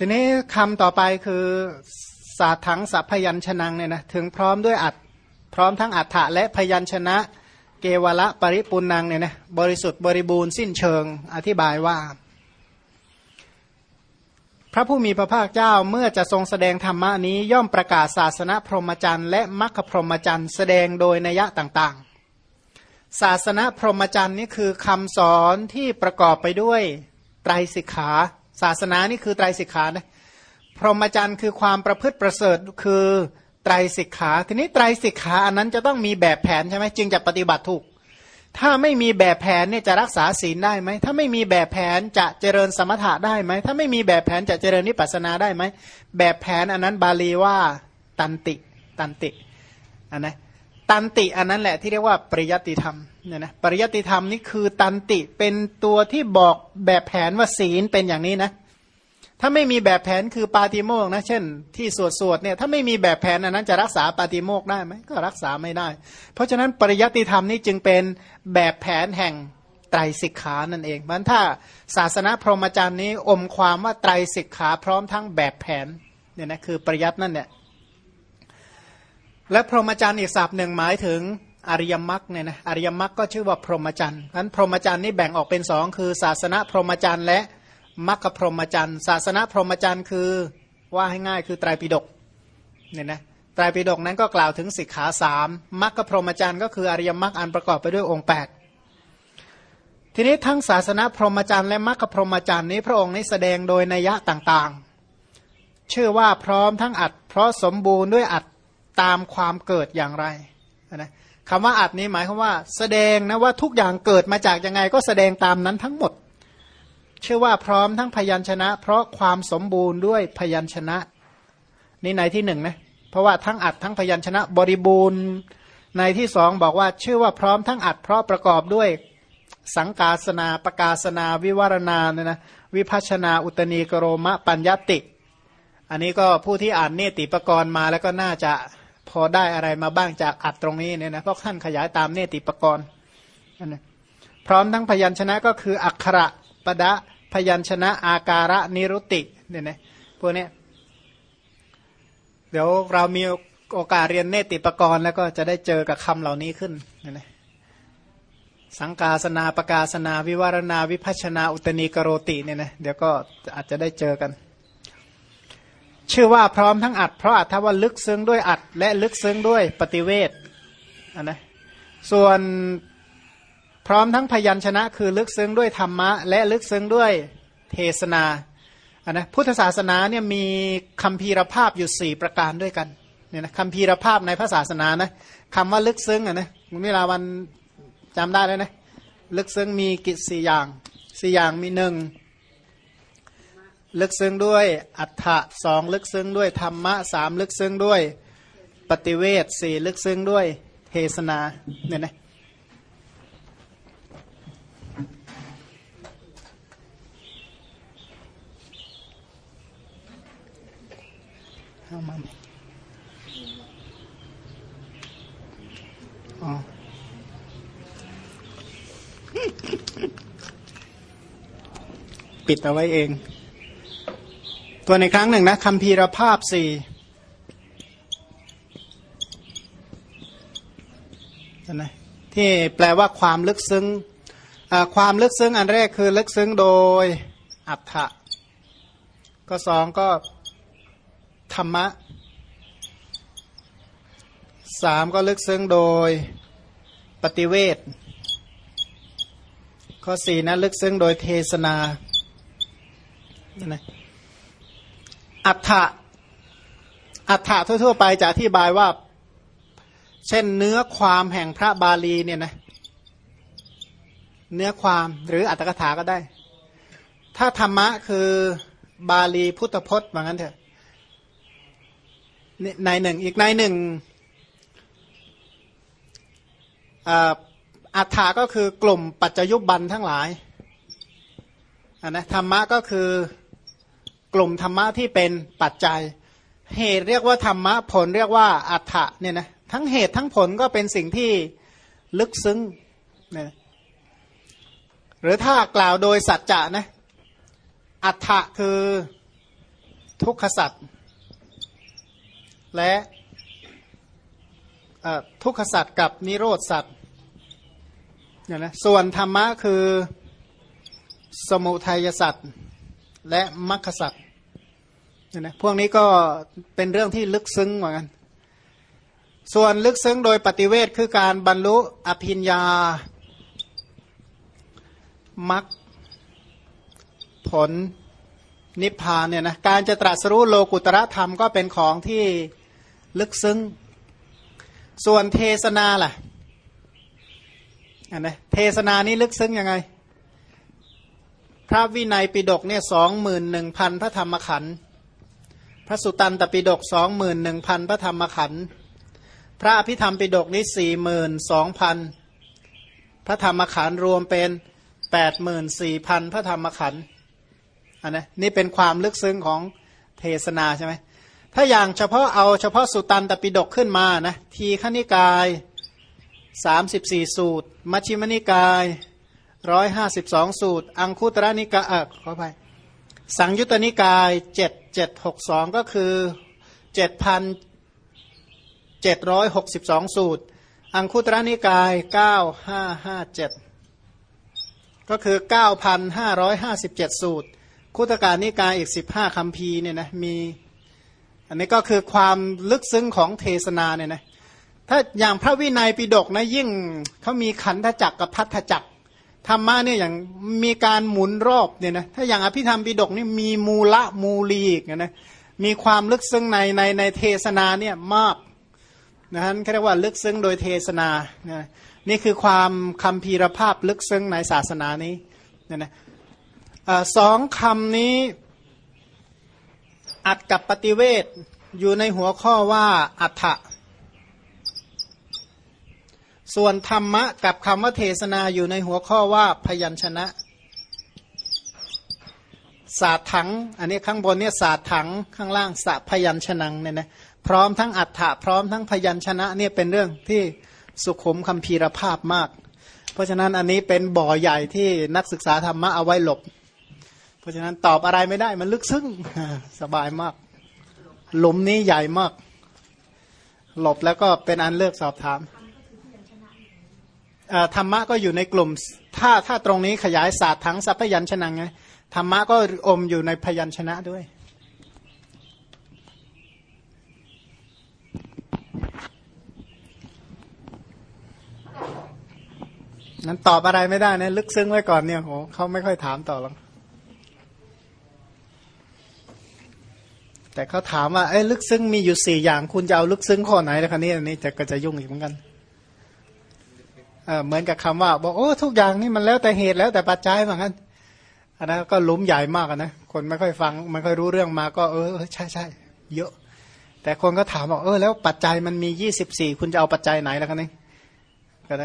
ทีนี้คำต่อไปคือสาถังสัพพยัญชนะเนี่ยนะถึงพร้อมด้วยอัดพร้อมทั้งอัฏฐะและพยัญชนะเกวละปริปุนังเนี่ยนะบริสุทธิ์บริบูรณ์สิ้นเชิงอธิบายว่า พระผู้มีพระภาคเจ้าเมื่อจะทรงแสดงธรรมนี้ ย่อมประกาศศาสนาพรหมจรรย์และมรรคพรหมจรรย์แสดงโดยนัยต่างๆ ศาสนาพรหมจรรย์นี่คือคำสอนที่ประกอบไปด้วยไตรสิกขา ศาสนานี่คือไตรสิกขานะพรหมจรรย์คือความประพฤติประเสริฐคือไตรสิกขา ทีนี้ไตรสิกขาอันนั้นจะต้องมีแบบแผนใช่ไหมจึงจะปฏิบัติถูก ถ้าไม่มีแบบแผนเนี่ยจะรักษาศีลได้ไหมถ้าไม่มีแบบแผนจะเจริญสมถะได้ไหมถ้าไม่มีแบบแผนจะเจริญนิพพานาได้ไหมแบบแผนอันนั้นบาลีว่าตันติตันติอันนะตันติอันนั้นแหละที่เรียกว่าปริยัติธรรม เนี่ยนะปริยติธรรมนี่คือตันติเป็นตัวที่บอกแบบแผนว่าศีลเป็นอย่างนี้นะถ้าไม่มีแบบแผนคือปาติโมกนะ เช่น ที่สวดสวดเนี่ยถ้าไม่มีแบบแผนอันนั้นจะรักษาปาติโมกได้ไหมก็รักษาไม่ได้ เพราะฉะนั้นปริยติธรรมนี่จึงเป็นแบบแผนแห่งไตรสิกขานั่นเองมันถ้าศาสนาพรหมจรรย์นี้อมความว่าไตรสิกขาพร้อมทั้งแบบแผนเนี่ยนะคือปริยัตินั่นเนี่ยและพรหมจรรย์อีกศัพท์หนึ่งหมายถึง อริยมรรคเนี่ยนะอริยมรรคก็ชื่อว่าพรหมจรรย์นั้นพรหมจรรย์นี่แบ่งออกเป็นสองคือ ศาสนาพรหมจรรย์และมัคคพรหมจรรย์ศาสนาพรหมจรรย์คือว่าให้ง่ายคือไตรปิฎกเนี่ยนะไตรปิฎกนั้นก็กล่าวถึงสิกขาสามมัคคพรหมจรรย์ก็คืออริยมรรคอันประกอบไปด้วยองค์ 8 ทีนี้ทั้งศาสนาพรหมจรรย์และมัคคพรหมจรรย์นี้พระองค์นี้แสดงโดยนัยยะต่างๆ ชื่อว่าพร้อมทั้งอัดเพราะสมบูรณ์ด้วยอัดตามความเกิดอย่างไร คำว่าอัดนี้หมายความว่า แสดงนะว่าทุกอย่างเกิดมาจากยังไงก็แสดงตามนั้นทั้งหมด เชื่อว่าพร้อมทั้งพยัญชนะ เพราะความสมบูรณ์ด้วยพยัญชนะ นี่ในที่หนึ่งนะเพราะว่าทั้งอัดทั้งพยัญชนะบริบูรณ์ในที่สองบอกว่าชื่อว่าพร้อมทั้งอัดเพราะประกอบด้วยสังกาสนาประกาศนา วิวารณาเนี่ยนะวิพัชนาอุตนีกโรมะปัญญติ อันนี้ก็ผู้ที่อ่านเนติปกรณ์มาแล้วก็น่าจะ พอได้อะไรมาบ้างจากอัดตรงนี้เนี่ยนะเพราะท่านขยายตามเนติปกรณ์นะพร้อมทั้งพยัญชนะก็คือ อักขระปะดะพยัญชนะอาการะนิรุติเนี่ยนะพวกนี้เดี๋ยวเรามีโอกาสเรียนเนติปกรณ์แล้วก็จะได้เจอกับคำเหล่านี้ขึ้นเนี่ยนะสังกาสนาประกาศนา วิวารณา วิพัชนาอุตนีกโรติเนี่ยนะเดี๋ยวก็อาจจะได้เจอกัน ชื่อว่าพร้อมทั้งอัดเพราะอัดถ้าว่าลึกซึ้งด้วยอัด และลึกซึ้งด้วยปฏิเวทนนะส่วนพร้อมทั้งพยัญชนะ คือลึกซึ้งด้วยธรรมะ และลึกซึ้งด้วยเทศนาอันนะพุทธศาสนาเนี่ยมีคำพีรภาพอยู่สี่ประการด้วยกันเนี่ยนะคำพีรภาพในพระศาสนานะคำว่าลึกซึ้งอะนะมุนีลาวันจำได้เลยนะลึกซึ้งมีกิจสี่อย่างสี่อย่างมีหนึ่ง ลึกซึ้งด้วยอัฏฐะสองลึกซึ้งด้วยธรรมะสามลึกซึ้งด้วยปฏิเวทสี่ลึกซึ้งด้วยเทศนาเนี่ยนะเข้ามาอ๋อปิดเอาไว้เอง ตัวในครั้งหนึ่งนะคำพีรภาพสี่นะที่แปลว่าความลึกซึ้งความลึกซึ้งอันแรกคือลึกซึ้งโดยอัฏฐะก็สองก็ธรรมะสามก็ลึกซึ้งโดยปฏิเวทข้อสี่นะลึกซึ้งโดยเทศนานะ อัฏฐะอัฏฐะทั่วๆไปจะอธิบายว่า เช่นเนื้อความแห่งพระบาลีเนี่ยนะเนื้อความหรืออัตถกถาก็ได้ ถ้าธรรมะคือบาลีพุทธพจน์ว่างั้นเถอะในหนึ่งอีกในหนึ่งอัฏฐาก็คือกลุ่มปัจจยุบันทั้งหลายนนะธรรมะก็คือ กลุ่มธรรมะที่เป็นปัจจัย เหตุเรียกว่าธรรมะผลเรียกว่าอัฏฐะเนี่ยนะทั้งเหตุทั้งผลก็เป็นสิ่งที่ลึกซึ้งเนี่ยหรือถ้ากล่าวโดยสัจจะนะอัฏฐะคือทุกขสัตว์และทุกขสัตว์กับนิโรธสัตว์เนี่ยนะส่วนธรรมะคือสมุทัยสัตว์ และมรรคสัตว์นะพวกนี้ก็เป็นเรื่องที่ลึกซึ้งเหมือนกัน ส่วนลึกซึ้งโดยปฏิเวทคือการบรรลุอภิญญามรรคผลนิพพานเนี่ยนะการจะตรัสรู้โลกุตระธรรมก็เป็นของที่ลึกซึ้ง ส่วนเทศนาล่ะอันนะเทศนานี้ลึกซึ้งยังไง พระวินัยปิฎกเนี่ยสองหมื่นหนึ่งพันพระธรรมขันธ์พระสุตันตปิฎกสองหมื่นหนึ่งพันพระธรรมขันธ์พระอภิธรรมปิฎกนี้สี่หมื่นสองพันพระธรรมขันธ์รวมเป็นแปดหมื่นสี่พันพระธรรมขันธ์อันนะนี่เป็นความลึกซึ้งของเทศนาใช่ไหมถ้าอย่างเฉพาะเอาเฉพาะสุตันตปิฎกขึ้นมานะทีขณิกายสามสิบสี่สูตร มัชฌิมนิกาย ร้อยห้าสิบสองสูตร อังคุตระนิกายเออขอไปสังยุตตนิกายเจ็ดเจ็ดหกสองก็คือเจ็ดพันเจ็ดร้อยหกสิบสองสูตร อังคุตระนิกายเก้าห้าห้าเจ็ดก็คือเก้าพันห้าร้อยห้าสิบเจ็ดสูตร คุตการนิกายอีกสิบห้าคำพีเนี่ยนะมีอันนี้ก็คือความลึกซึ้งของเทศนาเนี่ยนะถ้าอย่างพระวินัยปิฎกนะยิ่งเขามีขันธจักรกับพัทธจักร ธรรมะเนี่ยอย่างมีการหมุนรอบเนี่ยนะถ้าอย่างอภิธรรมปิฎกนี่มีมูละมูลีอีกนะมีความลึกซึ้งในในในเทศนาเนี่ยมากนะฮะเรียกว่าลึกซึ้งโดยเทศนานะนี่คือความคำพีรภาพลึกซึ้งในศาสนานี้เนี่ยนะสองคำนี้อัดกับปฏิเวทอยู่ในหัวข้อว่าอัฏฐะ ส่วนธรรมะกับคำว่าเทศนาอยู่ในหัวข้อว่าพยัญชนะ ศาสตร์ถัง อันนี้ข้างบนเนี่ยศาสตร์ถังข้างล่างสะพยัญชนะเนี่ยนะพร้อมทั้งอัฏฐะพร้อมทั้งพยัญชนะเนี่ยเป็นเรื่องที่สุขุมคำพีรภาพมาก เพราะฉะนั้นอันนี้เป็นบ่อใหญ่ที่นักศึกษาธรรมะเอาไว้หลบ เพราะฉะนั้นตอบอะไรไม่ได้มันลึกซึ้งสบายมาก หลุมนี้ใหญ่มาก หลบแล้วก็เป็นอันเลือกสอบถาม ธรรมะก็อยู่ในกลุ่ม ถ้าถ้าตรงนี้ขยายศาสตร์ทั้งสัพยัญชนะไงธรรมะก็อมอยู่ในพยัญชนะด้วย นั้นตอบอะไรไม่ได้นะลึกซึ้งไว้ก่อนเนี่ยโหเขาไม่ค่อยถามต่อหรอกแต่เขาถามว่าเอ้ลึกซึ้งมีอยู่สี่อย่าง คุณจะเอาลึกซึ้งข้อไหนแล้วคันนี้อันนี้จะก็จะยุ่งอีกเหมือนกัน เหมือนกับคำว่า บอกโอ้ทุกอย่างนี่มันแล้วแต่เหตุแล้วแต่ปัจจัยเหมือนกันอันนั้นก็ลุ้มใหญ่มากนะคนไม่ค่อยฟังไม่ค่อยรู้เรื่องมาก็เออใช่ใช่เยอะ แต่คนก็ถามบอกเออแล้วปัจจัยมันมียี่สิบสี่คุณจะเอาปัจจัยไหนแล้วกันนี่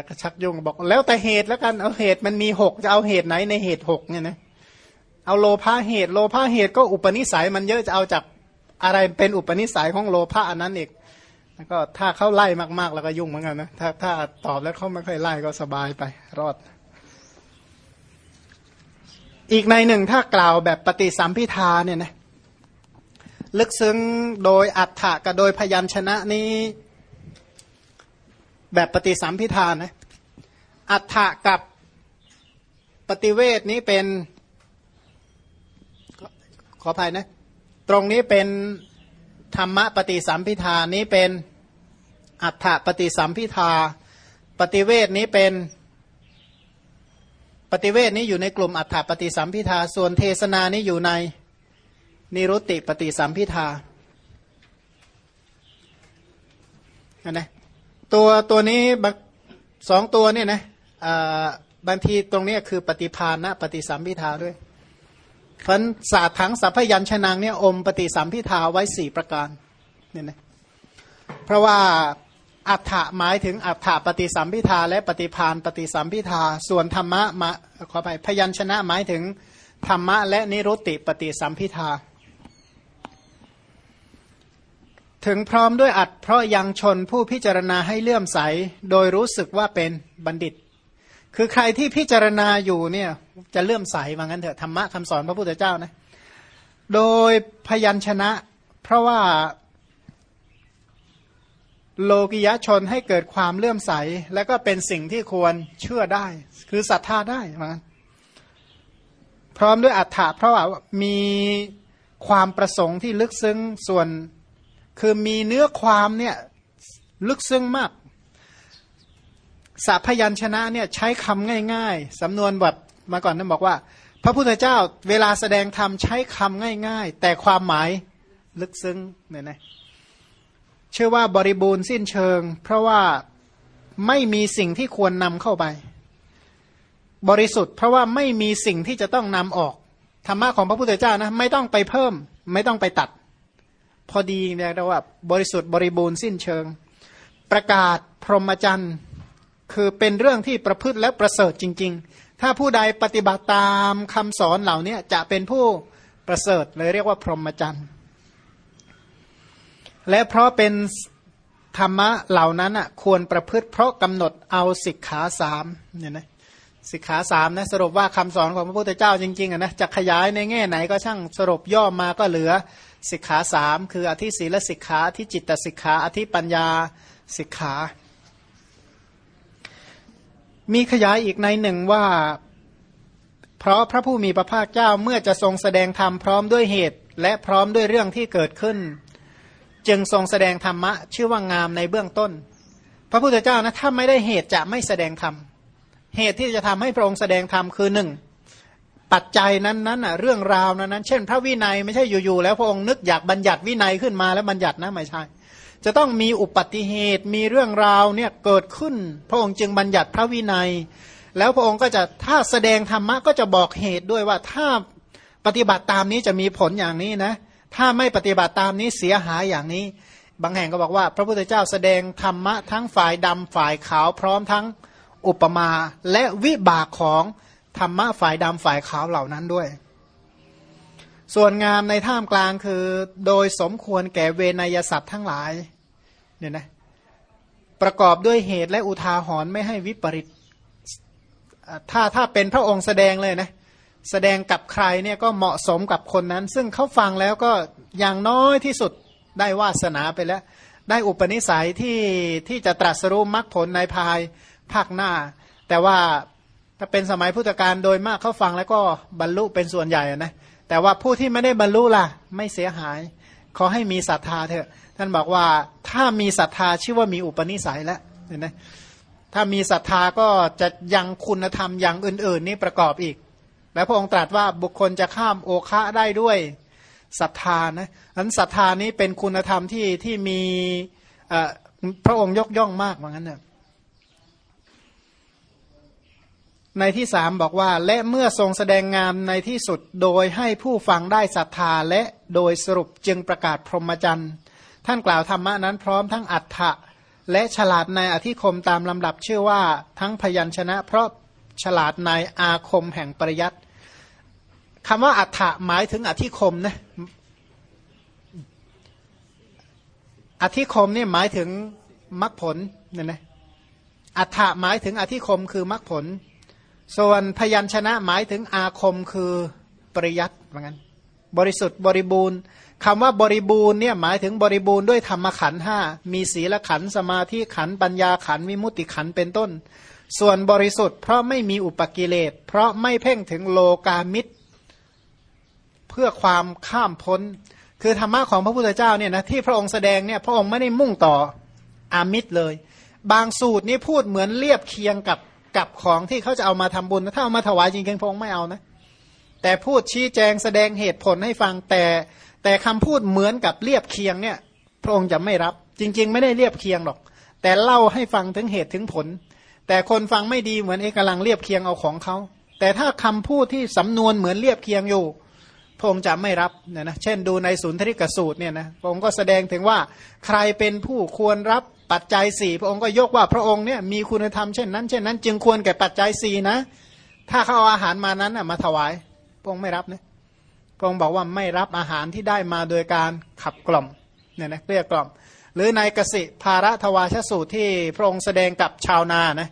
ก็ชักยุ่งบอกแล้วแต่เหตุแล้วกันเอาเหตุมันมีหกจะเอาเหตุไหนในเหตุหกเนี่ยนะเอาโลภะเหตุ โลภะเหตุก็อุปนิสัยมันเยอะจะเอาจากอะไรเป็นอุปนิสัยของโลภะอันนั้นอีก แล้วก็ถ้าเขาไล่มากๆ แล้วก็ยุ่งเหมือนกันนะ ถ้าถ้าตอบแล้วเขาไม่ค่อยไล่ก็สบายไป รอด อีกในหนึ่งถ้ากล่าวแบบปฏิสัมพิทาเนี่ยนะลึกซึ้งโดยอัฏฐะกับโดยพยัญชนะนี้แบบปฏิสัมพิทานะอัฏฐะกับปฏิเวทนี้เป็น ขออภัยนะ ตรงนี้เป็น ธรรมะปฏิสัมพิธานี้เป็นอัฏฐปฏิสัมพิธา ปฏิเวทนี้เป็นปฏิเวทนี้อยู่ในกลุ่มอัฏฐปฏิสัมพิทาส่วนเทศนานี้อยู่ในนิรุตติปฏิสัมพิทาอันนะตัวตัวนี้สองตัวนี่นะบางทีตรงนี้คือปฏิพานนะปฏิสัมพิทาด้วย พันศาสตร์ถังสัพยัญชนะเนี่ยอมปฏิสัมพิทาไว้สี่ประการเนี่ยนะเพราะว่าอัฏฐะหมายถึงอัฏฐปฏิสัมพิทาและปฏิพานปฏิสัมพิทาส่วนธรรมะมาขอไปพยัญชนะหมายถึงธรรมะและนิรุตติปฏิสัมพิทา ถึงพร้อมด้วยอัดเพราะยังชนผู้พิจารณาให้เลื่อมใส โดยรู้สึกว่าเป็นบัณฑิต คือใครที่พิจารณาอยู่เนี่ย จะเลื่อมใสว่างั้นเถอะธรรมะคำสอนพระพุทธเจ้านะ โดยพยัญชนะ เพราะว่า โลกิยชนให้เกิดความเลื่อมใส และก็เป็นสิ่งที่ควรเชื่อได้ คือศรัทธาได้มาพร้อมด้วยอัฏฐะเพราะว่ามีความประสงค์ที่ลึกซึ้งส่วน คือมีเนื้อความเนี่ย ลึกซึ้งมาก สัพยัญชนะเนี่ยใช้คำง่ายๆสำนวนแบบมาก่อนนั้นบอกว่า พระพุทธเจ้าเวลาแสดงธรรมใช้คำง่าย ๆ แต่ความหมายลึกซึ้งเนี่ยนะเชื่อว่าบริบูรณ์สิ้นเชิง เพราะว่าไม่มีสิ่งที่ควรนำเข้าไป บริสุทธิ์ เพราะว่าไม่มีสิ่งที่จะต้องนำออกธรรมะของพระพุทธเจ้านะไม่ต้องไปเพิ่ม ไม่ต้องไปตัด พอดีเนี่ยเรียกว่า บริสุทธิ์บริบูรณ์สิ้นเชิง ประกาศพรหมจรรย์ คือเป็นเรื่องที่ประพฤติและประเสริฐจริง ๆ ถ้าผู้ใดปฏิบัติตามคำสอนเหล่านี้จะเป็นผู้ประเสริฐเลยเรียกว่าพรหมจรรย์และเพราะเป็นธรรมะเหล่านั้นอะควรประพฤติเพราะกำหนดเอาสิกขาสามเนี่ยนะสิกขาสามนะสรุปว่าคำสอนของพระพุทธเจ้าจริงๆอะนะจะขยายในแง่ไหนก็ช่างสรุปย่อมาก็เหลือสิกขาสามคืออธิศีลสิกขาอธิจิตตสิกขาอธิปัญญาสิกขา มีขยายอีกในหนึ่งว่า เพราะพระผู้มีพระภาคเจ้าเมื่อจะทรงแสดงธรรมพร้อมด้วยเหตุ และพร้อมด้วยเรื่องที่เกิดขึ้น จึงทรงแสดงธรรมะ ชื่อว่างามในเบื้องต้น พระพุทธเจ้านะถ้าไม่ได้เหตุจะไม่แสดงธรรมเหตุที่จะทำให้พระองค์แสดงธรรมคือหนึ่งปัจจัยนั้นนั้นอะเรื่องราวนั้นนั้นเช่น พระวินัยไม่ใช่อยู่ๆแล้วพระองค์นึกอยากบัญญัติวินัยขึ้นมาแล้วบัญญัตินะไม่ใช่ จะต้องมีอุปัติเหตุมีเรื่องราวเนี่ยเกิดขึ้น พระองค์จึงบัญญัติพระวินัย แล้วพระองค์ก็จะถ้าแสดงธรรมะก็จะบอกเหตุด้วยว่าถ้าปฏิบัติตามนี้จะมีผลอย่างนี้นะ ถ้าไม่ปฏิบัติตามนี้เสียหายอย่างนี้ บางแห่งก็บอกว่า พระพุทธเจ้าแสดงธรรมะทั้งฝ่ายดำฝ่ายขาวพร้อมทั้งอุปมาและวิบากของธรรมะฝ่ายดำฝ่ายขาวเหล่านั้นด้วย ส่วนงามในท่ามกลางคือ โดยสมควรแก่เวนยสัตว์ทั้งหลาย เนี่ยนะประกอบด้วยเหตุและอุทาหรณ์ไม่ให้วิปริตถ้าถ้าเป็นพระองค์แสดงเลยนะแสดงกับใครเนี่ยก็เหมาะสมกับคนนั้น ซึ่งเขาฟังแล้วก็อย่างน้อยที่สุดได้วาสนาไปแล้ว ได้อุปนิสัยที่ที่จะตรัสรู้มรรคผลในภายภาคหน้า แต่ว่าถ้าเป็นสมัยพุทธกาลโดยมากเขาฟังแล้วก็บรรลุเป็นส่วนใหญ่นะแต่ว่าผู้ที่ไม่ได้บรรลุล่ะไม่เสียหาย ขอให้มีศรัทธาเถอะ ท่านบอกว่าถ้ามีศรัทธาชื่อว่ามีอุปนิสัยแล้วเห็นไหมถ้ามีศรัทธาก็จะยังคุณธรรมอย่างอื่น ๆ นี่ประกอบอีก แล้วพระองค์ตรัสว่าบุคคลจะข้ามโอคะได้ด้วยศรัทธานะนั้นศรัทธานี้เป็นคุณธรรมที่ที่มีพระองค์ยกย่องมากเหมือนกันเนี่ยในที่สามบอกว่า และเมื่อทรงแสดงงามในที่สุดโดยให้ผู้ฟังได้ศรัทธาและโดยสรุปจึงประกาศพรหมจรรย์ ท่านกล่าวธรรมะนั้นพร้อมทั้งอัฏฐะและฉลาดในอธิคมตามลำดับชื่อว่าทั้งพยัญชนะ เพราะฉลาดในอาคมแห่งปริยัติคำว่าอัฏฐะหมายถึงอธิคมนะอธิคมเนี่ยหมายถึงมรรคผลเนี่ยนะอัฏฐะหมายถึงอธิคมคือมรรคผล ส่วนพยัญชนะหมายถึงอาคมคือปริยัติเหมือนกันบริสุทธิ์บริบูรณ์ คำว่าบริบูรณ์เนี่ยหมายถึงบริบูรณ์ด้วยธรรมขันห้ามีศีลขันสมาธิขันปัญญาขันวิมุติขันเป็นต้น ส่วนบริสุทธิ์เพราะไม่มีอุปกิเลสเพราะไม่เพ่งถึงโลกามิตร เพื่อความข้ามพ้น คือธรรมะของพระพุทธเจ้าเนี่ยนะที่พระองค์แสดงเนี่ยพระองค์ไม่ได้มุ่งต่ออามิตรเลย บางสูตรนี้พูดเหมือนเรียบเคียงกับกับของที่เขาจะเอามาทำบุญถ้าเอามาถวายจริงๆพระองค์ไม่เอานะแต่พูดชี้แจงแสดงเหตุผลให้ฟังแต่ แต่คำพูดเหมือนกับเรียบเคียงเนี่ยพระองค์จะไม่รับ จริง ๆ ไม่ได้เรียบเคียงหรอก แต่เล่าให้ฟังถึงเหตุถึงผล แต่คนฟังไม่ดีเหมือนเอกลังเรียบเคียงเอาของเขา แต่ถ้าคำพูดที่สำนวนเหมือนเรียบเคียงอยู่พระองค์จะไม่รับเนี่ยนะเช่นดูในสุนทริกสูตรเนี่ยนะพระองค์ก็แสดงถึงว่าใครเป็นผู้ควรรับปัจจัยสี่พระองค์ก็ยกว่าพระองค์เนี่ยมีคุณธรรมเช่นนั้น เช่นนั้น จึงควรแก่ปัจจัยสี่นะ ถ้าเขาเอาอาหารมานั้นมาถวาย พระองค์ไม่รับนะ พระองค์บอกว่าไม่รับอาหารที่ได้มาโดยการขับกล่อมเนี่ยนะเกลี้ยกล่อม หรือในกสิภาระทวาชสูตรที่พระองค์แสดงกับชาวนานะ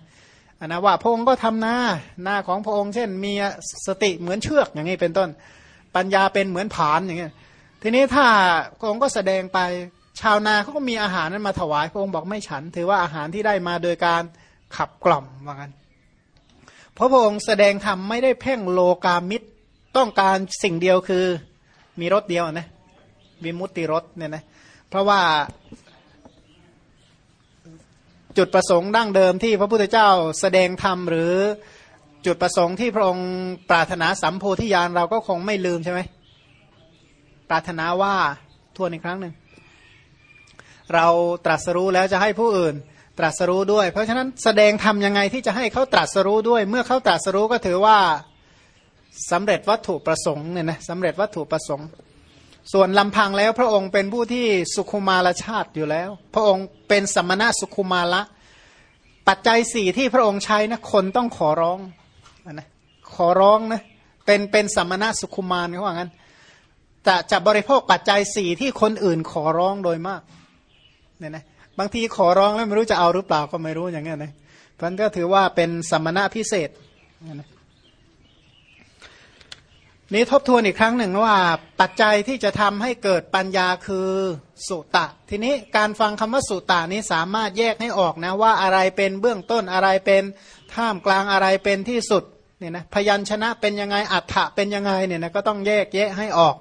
นนะว่าพระองค์ก็ทำนาหน้าของพระองค์เช่นมีสติเหมือนเชือกอย่างนี้เป็นต้น ปัญญาเป็นเหมือนผานอย่างเงี้ยทีนี้ถ้าพระองค์ก็แสดงไปชาวนาเขาก็มีอาหารนั้นมาถวายพระองค์บอกไม่ฉัน ถือว่าอาหารที่ได้มาโดยการขับกล่อมว่างั้นเพราะพระองค์แสดงธรรมไม่ได้เพ่งโลกามิตร ต้องการสิ่งเดียวคือมีรถเดียวนะวิมุตติรถเนี่ยนะเพราะว่าจุดประสงค์ดั้งเดิมที่พระพุทธเจ้าแสดงธรรมหรือจุดประสงค์ที่พระองค์ปรารถนาสัมโพธิญาณเราก็คงไม่ลืมใช่ไหมปรารถนาว่าทวนอีกครั้งหนึ่งเราตรัสรู้แล้วจะให้ผู้อื่นตรัสรู้ด้วย เพราะฉะนั้นแสดงทำยังไงที่จะให้เขาตรัสรู้ด้วย เมื่อเขาตรัสรู้ก็ถือว่า สำเร็จวัตถุประสงค์เนี่ยนะสำเร็จวัตถุประสงค์ ส่วนลำพังแล้วพระองค์เป็นผู้ที่สุขุมาลชาติอยู่แล้ว พระองค์เป็นสมณะสุขุมาละ ปัจจัยสี่ที่พระองค์ใช้นะคนต้องขอร้องนะขอร้องนะเป็นเป็นสมณะสุขุมารเขาว่างั้นจะจะบริโภคปัจจัยสี่ที่คนอื่นขอร้องโดยมากเนี่ยนะบางทีขอร้องแล้วไม่รู้จะเอาหรือเปล่าก็ไม่รู้อย่างเงี้ยนะเพราะนั้นก็ถือว่าเป็นสมณะพิเศษนะ นี้ทบทวนอีกครั้งหนึ่งว่า ปัจจัยที่จะทำให้เกิดปัญญาคือสุตะ ทีนี้การฟังคำว่าสุตะนี้สามารถแยกให้ออกนะว่าอะไรเป็นเบื้องต้นอะไรเป็นท่ามกลางอะไรเป็นที่สุดเนี่ยนะพยัญชนะเป็นยังไงอัฏฐะเป็นยังไงเนี่ยนะก็ต้องแยกแยะให้ออก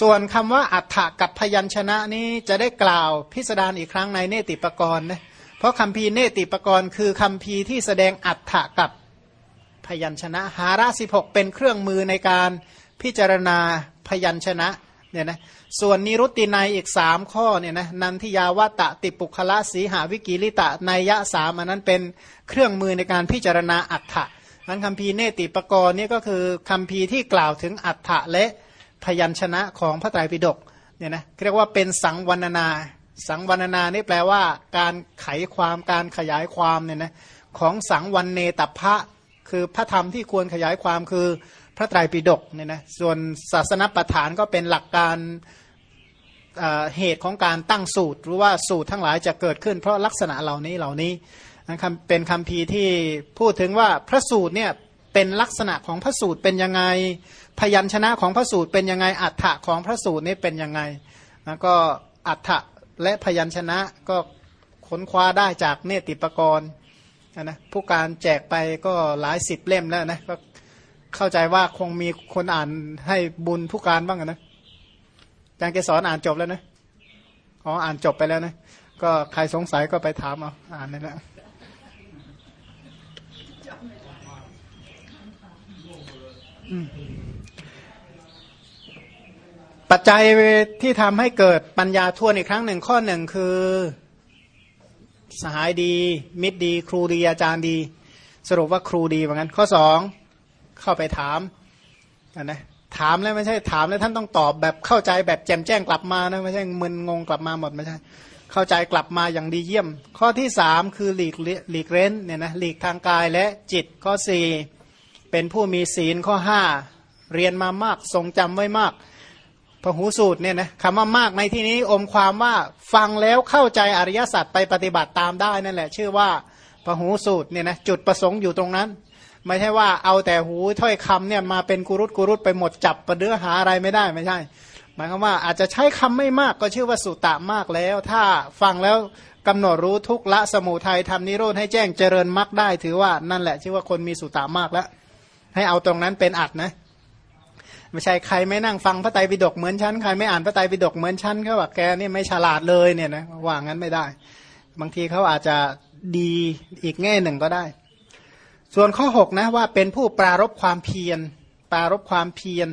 ส่วนคำว่าอรรถะกับพยัญชนะนี้จะได้กล่าวพิสดารอีกครั้งในเนติปกรณ์นะเพราะคัมภีร์เนติปกรณ์คือคัมภีร์ที่แสดงอรรถะกับ พยัญชนะ หาระสิบหกเป็นเครื่องมือในการพิจารณาพยัญชนะเนี่ยนะส่วนนิรุตตินัยอีกสามข้อเนี่ยนะนันทิยาวัตตะติปุกขละสีหวิกกีฬิตะนัยยะสามอันนั้นเป็นเครื่องมือในการพิจารณาอรรถะนั้นคัมภีร์เนติปกรณ์นี่ก็คือคำพีที่กล่าวถึงอัฏฐะและพยัญชนะของพระไตรปิฎกเนี่ยนะเรียกว่าเป็นสังวรณนา สังวรณนานี่แปลว่า การไขความการขยายความเนี่ยนะของสังวันเนตพะ คือพระธรรมที่ควรขยายความคือพระไตรปิฎกเนี่ยนะส่วนศาสนประฐานก็เป็นหลักการเหตุของการตั้งสูตร หรือว่าสูตรทั้งหลายจะเกิดขึ้น เพราะลักษณะเหล่านี้เหล่านี้นะครับเป็นคำพีที่พูดถึงว่าพระสูตรเนี่ยเป็นลักษณะของพระสูตรเป็นยังไง พยัญชนะของพระสูตรเป็นยังไงอัฏฐะของพระสูตรนี่เป็นยังไงแล้วก็อัฏฐะและพยัญชนะก็ค้นคว้าได้จากเนติปกรณ์ นะผู้การแจกไปก็หลายสิบเล่มแล้วนะก็เข้าใจว่าคงมีคนอ่านให้บุญผู้การบ้างนะอาจารย์เกสรอ่านจบแล้วนะอ๋ออ่านจบไปแล้วนะก็ใครสงสัยก็ไปถามเอาอ่านนั่นแหละปัจจัยที่ทำให้เกิดปัญญาทวนอีกครั้งหนึ่งข้อหนึ่งคือ สหายดี มิตรดี ครูดีอาจารย์ดี สรุปว่าครูดีเหมือนกันข้อสองเข้าไปถามนะถามแล้วไม่ใช่ถามแล้วท่านต้องตอบแบบเข้าใจแบบแจ่มแจ้งกลับมานะไม่ใช่มึนงงกลับมาหมดไม่ใช่ เข้าใจกลับมาอย่างดีเยี่ยม ข้อที่สามคือหลีกหลีกเร้นเนี่ยนะหลีกทางกายและจิตข้อสี่เป็นผู้มีศีลข้อห้าเรียนมามากทรงจำไว้มาก พหูสูตรเนี่ยนะคำว่ามากในที่นี้อมความว่าฟังแล้วเข้าใจอริยสัจไปปฏิบัติตามได้นั่นแหละ ชื่อว่าพหูสูตรเนี่ยนะจุดประสงค์อยู่ตรงนั้น ไม่ใช่ว่าเอาแต่หูถ้อยคำเนี่ยมาเป็นกุรุตกุรุตไปหมดจับประเดือหาอะไรไม่ได้ไม่ใช่ หมายความว่าอาจจะใช้คำไม่มากก็ชื่อว่าสุตะมากแล้ว ถ้าฟังแล้วกำหนดรู้ทุกละสมุทัยทำนิโรธให้แจ้งเจริญมรรคได้ ถือว่านั่นแหละ ชื่อว่าคนมีสุตะมากแล้ว ให้เอาตรงนั้นเป็นอัดนะ ไม่ใช่ใครไม่นั่งฟังพระไตรปิฎกเหมือนฉันใครไม่อ่านพระไตรปิฎกเหมือนฉันเขาว่าแกนี่ไม่ฉลาดเลยเนี่ยนะว่างั้นไม่ได้ บางทีเขาอาจจะดีอีกแง่หนึ่งก็ได้ ส่วนข้อ6นะว่าเป็นผู้ปรารบความเพียร ปรารบความเพียร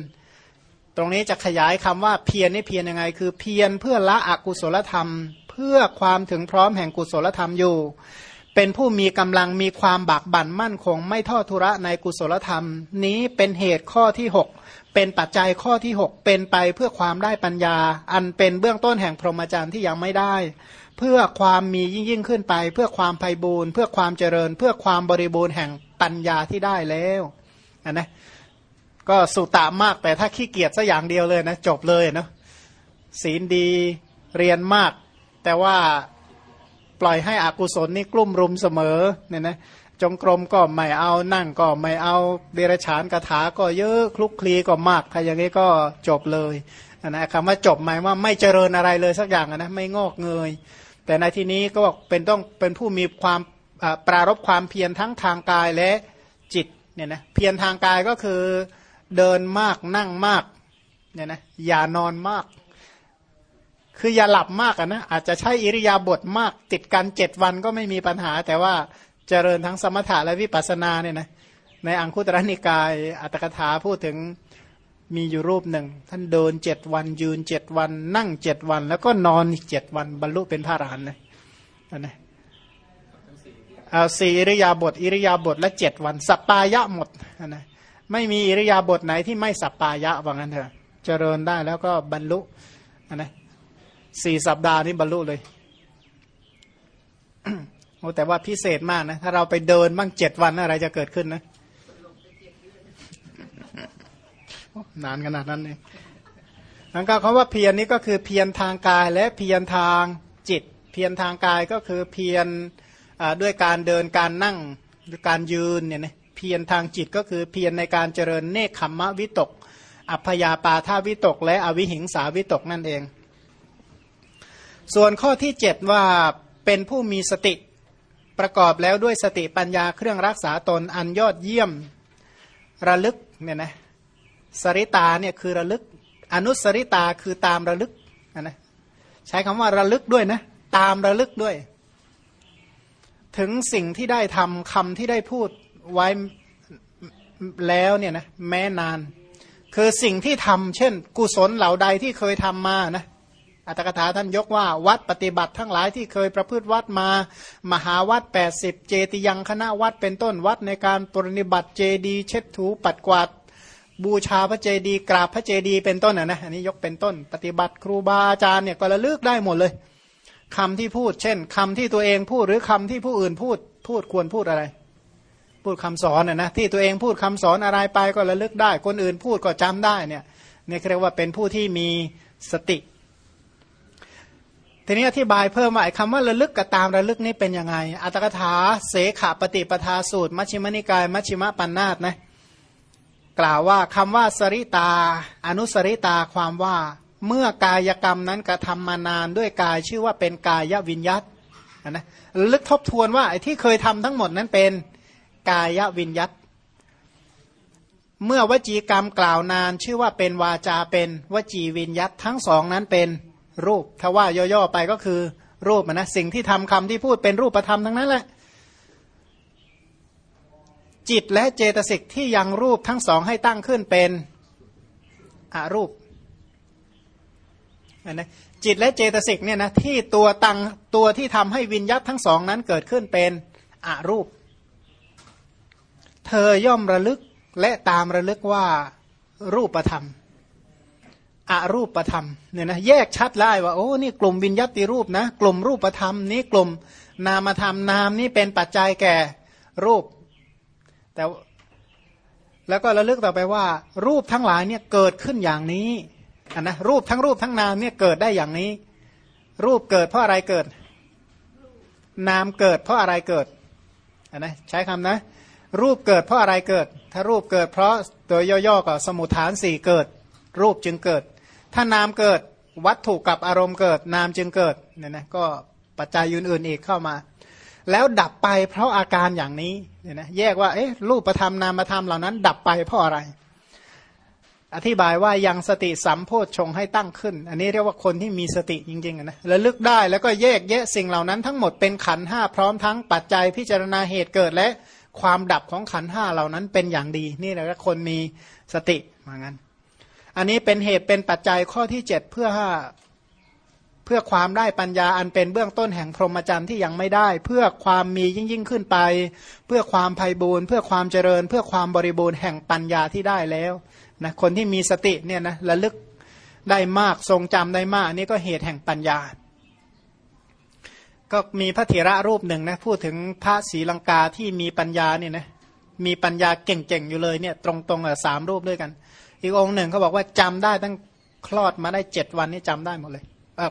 ตรงนี้จะขยายคำว่าเพียรนี่เพียรยังไง คือเพียรเพื่อละอกุศลธรรม เพื่อความถึงพร้อมแห่งกุศลธรรมอยู่ เป็นผู้มีกำลังมีความบากบั่นมั่นคง ไม่ทอดทุระในกุศลธรรม นี้เป็นเหตุข้อที่6 เป็นปัจจัยข้อที่ 6 เป็นไปเพื่อความได้ปัญญา อันเป็นเบื้องต้นแห่งพรหมจรรย์ที่ยังไม่ได้ เพื่อความมียิ่งยิ่งขึ้นไป เพื่อความไพ่บูรณ์เพื่อความเจริญ เพื่อความบริบูรณ์แห่งปัญญาที่ได้แล้วนนะก็สุตามากแต่ถ้าขี้เกียจสัอย่างเดียวเลยนะจบเลยเนาะศีลดีเรียนมาก แต่ว่าปล่อยให้อกุศลนี่กลุ่มรุมเสมอเนี่ยนะ จงกรมก็ไม่เอานั่งก็ไม่เอาเดรฉานคาถาก็เยอะคลุกคลีก็มากถ้าอย่างนี้ก็จบเลยนะคำว่าจบหมายว่าไม่เจริญอะไรเลยสักอย่างนะไม่งอกเงย แต่ในที่นี้ก็บอกเป็นต้องเป็นผู้มีความปรารบความเพียรทั้งทางกายและจิตเนี่ยนะเพียรทางกายก็คือเดินมากนั่งมากเนี่ยนะอย่านอนมาก คืออย่าหลับมากนะอาจจะใช้อิริยาบถมาก ติดกันเจ็ดวันก็ไม่มีปัญหา แต่ว่า เจริญทั้งสมถะและวิปัสสนาเนี่ยนะในอังคุตรนิกายอัตถกถาพูดถึงมีอยู่รูปหนึ่ง ท่านเดินเจ็ดวันยืนเจ็ดวัน นั่งเจ็ดวัน แล้วก็นอนอีกเจ็ดวันบรรลุเป็นพระอรหันต์เลยนะเอาสี่อิริยาบถอิริยาบถและเจ็ดวัน สัปปายะหมดนะไม่มีอิริยาบถไหนที่ไม่สัปปายะว่างั้นเถอะเจริญได้แล้วก็บรรลุนะสี่สัปดาห์นี้บรรลุเลย แต่ว่าพิเศษมากนะ ถ้าเราไปเดินบ้างเจ็ดวันอะไรจะเกิดขึ้นนะนานขนาดนั้นเองนั่นก็คำว่าเพียรนี้ก็คือเพียรทางกายและเพียรทางจิต เพียรทางกายก็คือเพียรด้วยการเดินการนั่งการยืนเนี่ยนะเพียรทางจิตก็คือเพียรในการเจริญเนคขมมะวิตก อัพยาปาทาวิตก และอวิหิงสาวิตกนั่นเอง ส่วนข้อที่เจ็ดว่าเป็นผู้มีสติ ประกอบแล้วด้วยสติปัญญาเครื่องรักษาตนอันยอดเยี่ยมระลึกเนี่ยนะสริตาเนี่ยคือระลึก อนุสริตาคือตามระลึกนะใช้คำว่าระลึกด้วยนะตามระลึกด้วย ถึงสิ่งที่ได้ทำคำที่ได้พูดไว้แล้วเนี่ยนะแม้นาน คือสิ่งที่ทำเช่น กุศลเหล่าใดที่เคยทำมานะ อัตถกถาท่านยกว่าวัดปฏิบัติทั้งหลายที่เคยประพฤติวัดมา มหาวัด 80 เจติยังคณะวัดเป็นต้นวัดในการปฏิบัติเจดีเช็ดถูปัดกวาดบูชาพระเจดีกราบพระเจดีเป็นต้นนะนะอันนี้ยกเป็นต้น ปฏิบัติครูบาอาจารย์เนี่ยก็ระลึกได้หมดเลยคำที่พูด เช่นคำที่ตัวเองพูดหรือคำที่ผู้อื่นพูดพูดควรพูดอะไร พูดคำสอนนะนะที่ตัวเองพูดคำสอนอะไรไปก็ระลึกได้ คนอื่นพูดก็จำได้เนี่ยเนี่ยเรียกว่าเป็นผู้ที่มีสติ ทีนี้อธิบายเพิ่มว่าคำว่าระลึกกับตามระลึกนี่เป็นยังไง อัตถกถาเสขปฏิปทาสูตร มัชฌิมนิกาย มัชฌิมปัญนาตนะกล่าวว่าคำว่าสริตา อนุสริตาความว่า เมื่อกายกรรมนั้นกระทำมานานด้วยกายชื่อว่าเป็นกายวิญยัตนะลึกทบทวนว่าไอ้ที่เคยทำทั้งหมดนั้นเป็นกายวิญยัตเมื่อวจีกรรมกล่าวนานชื่อว่าเป็นวาจาเป็นวจีวิญยัตทั้งสองนั้นเป็น รูป ถ้าว่าย่อๆไปก็คือ รูปนะสิ่งที่ทำคำที่พูดเป็นรูปธรรมทั้งนั้นแหละจิตและเจตสิกที่ยังรูปทั้งสองให้ตั้งขึ้นเป็นอรูปนะจิตและเจตสิกเนี่ยนะที่ตัวตังตัวที่ทำให้วิญญาตทั้งสองนั้นเกิดขึ้นเป็นอรูป เธอย่อมระลึกและตามระลึกว่ารูปธรรม อรูปธรรมเนี่ยนะแยกชัดไล่ว่าโอ้นี่กลุ่มวิญญาติรูปนะกลุ่มรูปธรรมนี้กลุ่มนามธรรมนามนี้เป็นปัจจัยแก่รูป แต่แล้วก็ระลึกต่อไปว่า รูปทั้งหลายเนี่ยเกิดขึ้นอย่างนี้นนะรูปทั้งรูปทั้งนามเนี่ยเกิดได้อย่างนี้ รูปเกิดเพราะอะไรเกิด นามเกิดเพราะอะไรเกิดนนะใช้คำนะ รูปเกิดเพราะอะไรเกิด ถ้ารูปเกิดเพราะตัวย่อๆกับสมุทฐานสี่เกิด รูปจึงเกิด ถ้านามเกิดวัตถุกับอารมณ์เกิดนามจึงเกิดเนี่ยนะก็ปัจจัยอื่นๆอีกเข้ามา แล้วดับไปเพราะอาการอย่างนี้เนี่ยนะแยกว่าเอ๊ะรูปธรรมนามธรรมเหล่านั้น ดับไปเพราะอะไร อธิบายว่ายังสติสัมโพชงให้ตั้งขึ้น อันนี้เรียกว่าคนที่มีสติจริงๆนะระลึกได้แล้วก็แยกแยะสิ่งเหล่านั้นทั้งหมดเป็นขันห้าพร้อมทั้งปัจจัยพิจารณาเหตุเกิดและความดับของขันห้าเหล่านั้นเป็นอย่างดี นี่แหละคนมีสติมือนกัน อันนี้เป็นเหตุเป็นปัจจัยข้อที่เจ็ดเพื่อเพื่อความได้ปัญญาอันเป็นเบื้องต้นแห่งพรหมจรรย์ที่ยังไม่ได้ เพื่อความมียิ่งยิ่งขึ้นไป เพื่อความภัยบูรณ์เพื่อความเจริญ เพื่อความบริบูรณ์แห่งปัญญาที่ได้แล้วนะคนที่มีสติเนี่ยนะระลึกได้มากทรงจำได้มากนี่ก็เหตุแห่งปัญญา ก็มีพระเถระรูปหนึ่งนะพูดถึงพระศรีลังกาที่มีปัญญาเนี่ยนะมีปัญญาเก่งๆอยู่เลยเนี่ยตรงๆสามรูปด้วยกัน อีกองค์หนึ่งเขาบอกว่าจำได้ตั้งคลอดมาได้เจ็ดวันนี่จำได้หมดเลย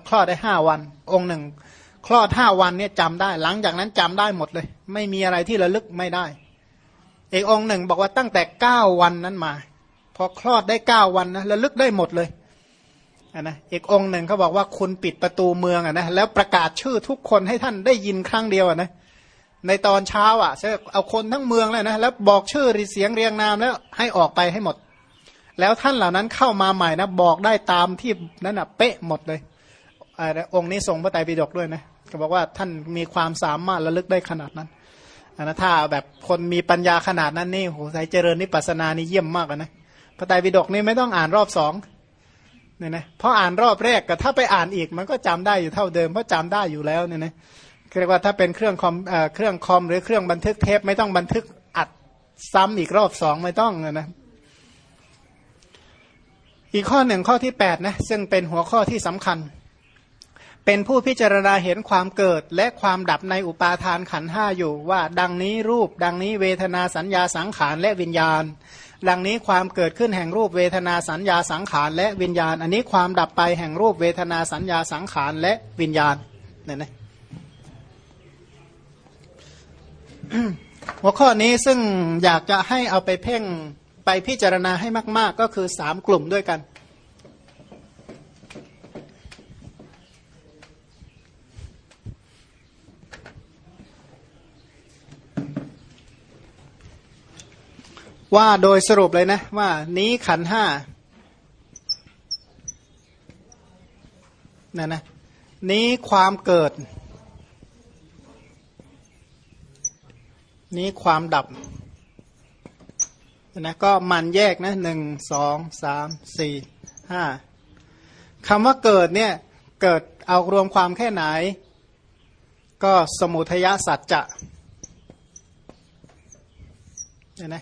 คลอดได้ห้าวัน องค์หนึ่ง คลอดห้าวันเนี่ยจำได้ หลังจากนั้นจำได้หมดเลย ไม่มีอะไรที่ระลึกไม่ได้ อีกองค์หนึ่งบอกว่าตั้งแต่เก้าวันนั้นมา พอคลอดได้เก้าวันนะระลึกได้หมดเลยนะอีกองค์หนึ่งเขาบอกว่าคุณปิดประตูเมืองอะนะแล้วประกาศชื่อทุกคนให้ท่านได้ยินครั้งเดียวอะนะในตอนเช้าอะเอาคนทั้งเมืองเลยนะแล้วบอกชื่อรีเสียงเรียงนามแล้วให้ออกไปให้หมด แล้วท่านเหล่านั้นเข้ามาใหม่นะบอกได้ตามที่นั้นอะเป๊ะหมดเลยองค์นี้ทรงพระไตรปิฎกด้วยนะก็บอกว่าท่านมีความสามารถระลึกได้ขนาดนั้นนะถ้าแบบคนมีปัญญาขนาดนั้นนี่โหสายเจริญนิพพานานี่เยี่ยมมากนะพระไตรปิฎกนี่ไม่ต้องอ่านรอบสองเนี่ยนะเพราะอ่านรอบแรกกับถ้าไปอ่านอีกมันก็จำได้อยู่เท่าเดิมเพราะจำได้อยู่แล้วเนี่ยนะเรียกว่าถ้าเป็นเครื่องคอมเครื่องคอมหรือเครื่องบันทึกเทปไม่ต้องบันทึกอัดซ้ำอีกรอบสองไม่ต้องนะ อีกข้อหนึ่งข้อที่8นะซึ่งเป็นหัวข้อที่สำคัญ เป็นผู้พิจารณาเห็นความเกิดและความดับในอุปาทานขันห้าอยู่ว่า ดังนี้รูป ดังนี้เวทนาสัญญาสังขารและวิญญาณ ดังนี้ความเกิดขึ้นแห่งรูปเวทนาสัญญาสังขารและวิญญาณ อันนี้ความดับไปแห่งรูปเวทนาสัญญาสังขารและวิญญาณเนี่ยนะหัวข้อนี้ซึ่งอยากจะให้เอาไปเพ่ง ไปพิจารณาให้มาก ๆ ก็คือสามกลุ่มด้วยกัน ว่าโดยสรุปเลยนะ ว่านี้ขันห้านั่นนะนี้ความเกิด นี้ความดับ นะก็มันแยกนะหนึ่งสองสามสี่ห้าคำว่าเกิดเนี่ยเกิดเอารวมความแค่ไหน ก็สมุทยสัจจะเห็นไหม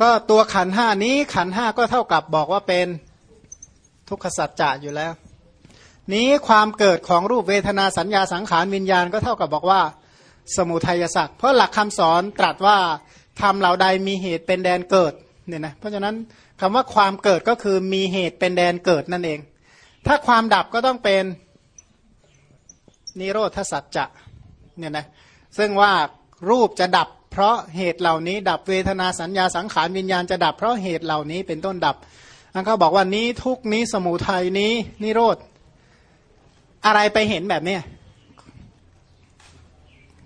ก็ตัวขันห้านี้ขันห้าก็เท่ากับบอกว่าเป็นทุกขสัจจะอยู่แล้ว นี้ความเกิดของรูปเวทนาสัญญาสังขารวิญญาณก็เท่ากับบอกว่า สมุทัยสัจเพราะหลักคำสอนตรัสว่า ทำเหล่าใดมีเหตุเป็นแดนเกิดเนี่ยนะเพราะฉะนั้นคำว่าความเกิดก็คือมีเหตุเป็นแดนเกิดนั่นเอง ถ้าความดับก็ต้องเป็นนิโรธสัจจะเนี่ยนะซึ่งว่ารูปจะดับ เพราะเหตุเหล่านี้ ดับเวทนาสัญญาสังขารวิญญาณจะดับเพราะเหตุเหล่านี้เป็นต้นดับอันเขาบอกว่านี้ทุกนี้สมุทัยนี้นิโรธอะไรไปเห็นแบบเนี้ย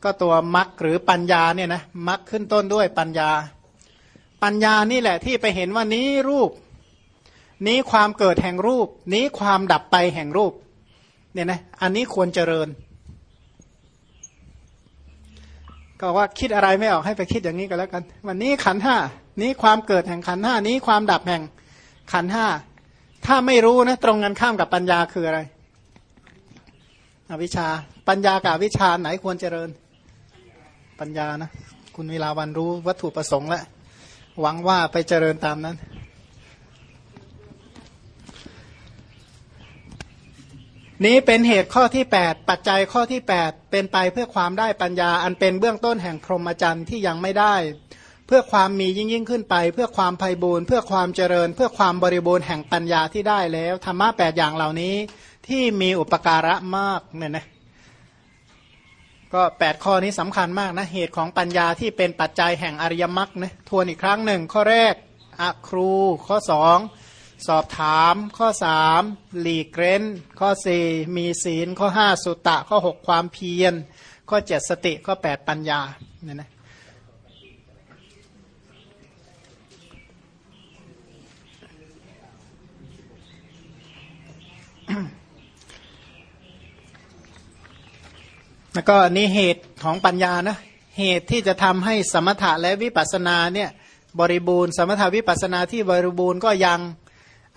ก็ตัวมักหรือปัญญาเนี่ยนะมักขึ้นต้นด้วยปัญญา ปัญญานี่แหละที่ไปเห็นว่านี้รูป นี้ความเกิดแห่งรูป นี้ความดับไปแห่งรูปเนี่ยนะอันนี้ควรเจริญ ก็ว่าคิดอะไรไม่ออกให้ไปคิดอย่างนี้ก็แล้วกัน วันนี้ขันห้านี้ความเกิดแห่งขันห้านี้ความดับแห่งขันห้าถ้าไม่รู้นะตรงกันข้ามกับปัญญาคืออะไรอวิชชาปัญญากับวิชาไหนควรเจริญ ปัญญานะ คุณเวลาวันรู้วัตถุประสงค์แล้วหวังว่าไปเจริญตามนั้น นี้เป็นเหตุข้อที่ 8 ปัจจัยข้อที่ 8 เป็นไปเพื่อความได้ปัญญา อันเป็นเบื้องต้นแห่งพรหมจรรย์ที่ยังไม่ได้ เพื่อความมียิ่งยิ่งขึ้นไป เพื่อความไพ่บูรณ์เพื่อความเจริญ เพื่อความบริบูรณ์แห่งปัญญาที่ได้แล้วธรรมะแปดอย่างเหล่านี้ที่มีอุปการะมากเนี่ยนะ ก็แปดข้อนี้สำคัญมากนะเหตุของปัญญาที่เป็นปัจจัยแห่งอริยมรรคนะทวนอีกครั้งหนึ่งข้อแรกอะครู ข้อสองสอบถาม ข้อสามหลีกเร้น ข้อสี่มีศีล ข้อห้าสุตตะข้อหกความเพียร ข้อเจ็ดสติ ข้อแปดปัญญาเนี่ยนะ แล้วก็นี่เหตุของปัญญานะเหตุที่จะทำให้สมถะและวิปัสสนาเนี่ยบริบูรณ์สมถะวิปัสสนาที่บริบูรณ์ก็ยัง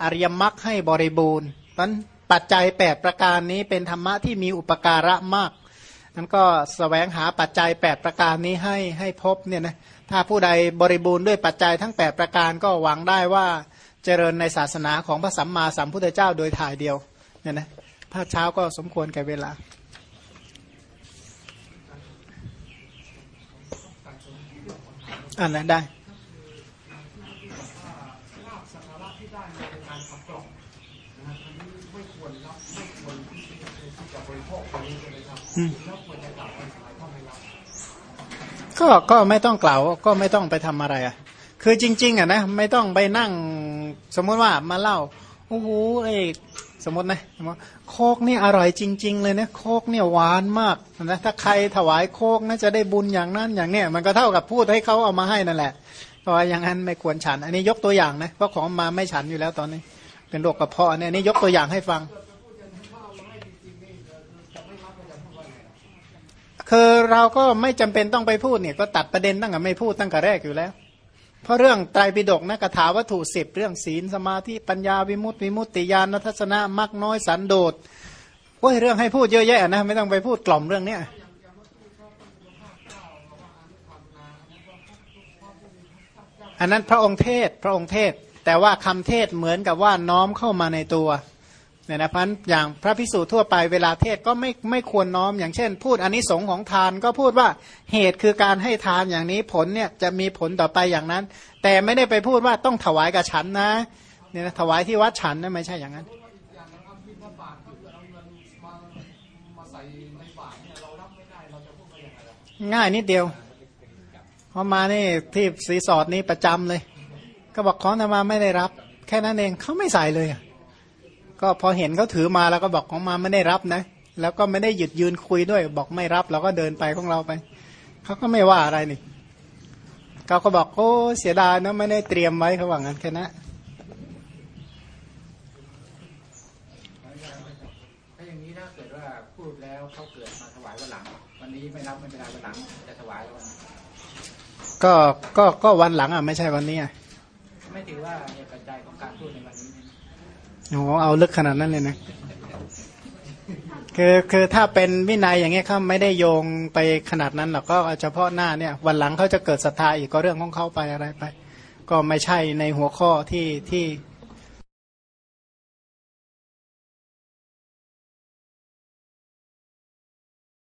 อริยมรรคให้บริบูรณ์นั้นปัจจัย 8 ประการนี้เป็นธรรมะที่มีอุปการะมากนั้นก็สแสวงหาปัจจัย 8 ประการนี้ให้ให้พบเนี่ยนะถ้าผู้ใดบริบูรณ์ด้วยปัจจัยทั้ง 8 ประการก็หวังได้ว่าเจริญในศาสนาของพระสัมมาสัมพุทธเจ้าโดยถ่ายเดียวเนี่ยนะพระเช้าก็สมควรแก่เวลา อันนั้นได้ก็ก็ไม่ต้องกล่าวก็ไม่ต้องไปทำอะไรอะ คือจริง ๆ อะนะ ไม่ต้องไปนั่ง สมมติว่ามาเล่าโอ้โหไอ้ สมมตินะสมมติโคกนี่อร่อยจริง ๆ เลยนะโคกเนี่ยหวานมากนะถ้าใครถวายโคกน่าจะได้บุญอย่างนั้นอย่างเนี้ยมันก็เท่ากับพูดให้เขาเอามาให้นั่นแหละเพราะอย่างนั้นไม่ควรฉัน อันนี้ยกตัวอย่างนะเพราะของมาไม่ฉันอยู่แล้วตอนนี้ เป็นโรคกระเพาะเนี่ยนี่ยกตัวอย่างให้ฟัง คือเราก็ไม่จำเป็นต้องไปพูดเนี่ยก็ตัดประเด็นตั้งแต่ไม่พูดตั้งแต่แรกอยู่แล้ว เพราะเรื่องไตรปิฎกนะกถาวัตถุสิบเรื่องศีลสมาธิปัญญาวิมุตติวิมุตติญาณทัศนะมักน้อยสันโดษโอ้ยเรื่องให้พูดเยอะแยะนะไม่ต้องไปพูดกล่อมเรื่องเนี้ยอันนั้นพระองค์เทศพระองค์เทศ แต่ว่าคำเทศเหมือนกับว่าน้อมเข้ามาในตัว เนี่ยนะพันอย่างพระพิสูจน์ทั่วไปเวลาเทศก็ไม่ไม่ควรน้อม อย่างเช่น พูดอันนี้สงของทานก็พูดว่าเหตุคือการให้ทานอย่างนี้ผลเนี่ยจะมีผลต่อไปอย่างนั้น แต่ไม่ได้ไปพูดว่าต้องถวายกับฉันนะเนี่ยนะถวายที่วัดฉันนะไม่ใช่อย่างนั้นง่ายนิดเดียวพอมานี่ที่รีสอร์ทนี้ประจำเลย ก็บอกของธรรมาไม่ได้รับ แค่นั้นเองเขาไม่ใส่เลยอะ ก็พอเห็นเขาถือมาแล้วก็บอกของมาไม่ได้รับนะ แล้วก็ไม่ได้หยุดยืนคุยด้วย บอกไม่รับเราก็เดินไปของเราไปเขาก็ไม่ว่าอะไรนี่เขาก็บอกโอ้เสียดายนะไม่ได้เตรียมไว้เขาว่างั้นแค่นั้นถ้าอย่างนี้ถ้าเกิดว่าพูดแล้วเขาเกิดมาถวายวันหลัง วันนี้ไม่รับไม่เป็นไรวันหลังจะถวายวันก็ก็ก็วันหลังอะไม่ใช่วันนี้อะไม่ถือว่า โอ้โหเอาลึกขนาดนั้นเลยนะคือคือถ้าเป็นวินัยอย่างเงี้ยเขาไม่ได้โยงไปขนาดนั้นหรอกก็เฉพาะหน้าเนี่ย วันหลังเขาจะเกิดศรัทธาอีกก็เรื่องของเขาไปอะไรไป ก็ไม่ใช่ในหัวข้อที่ที่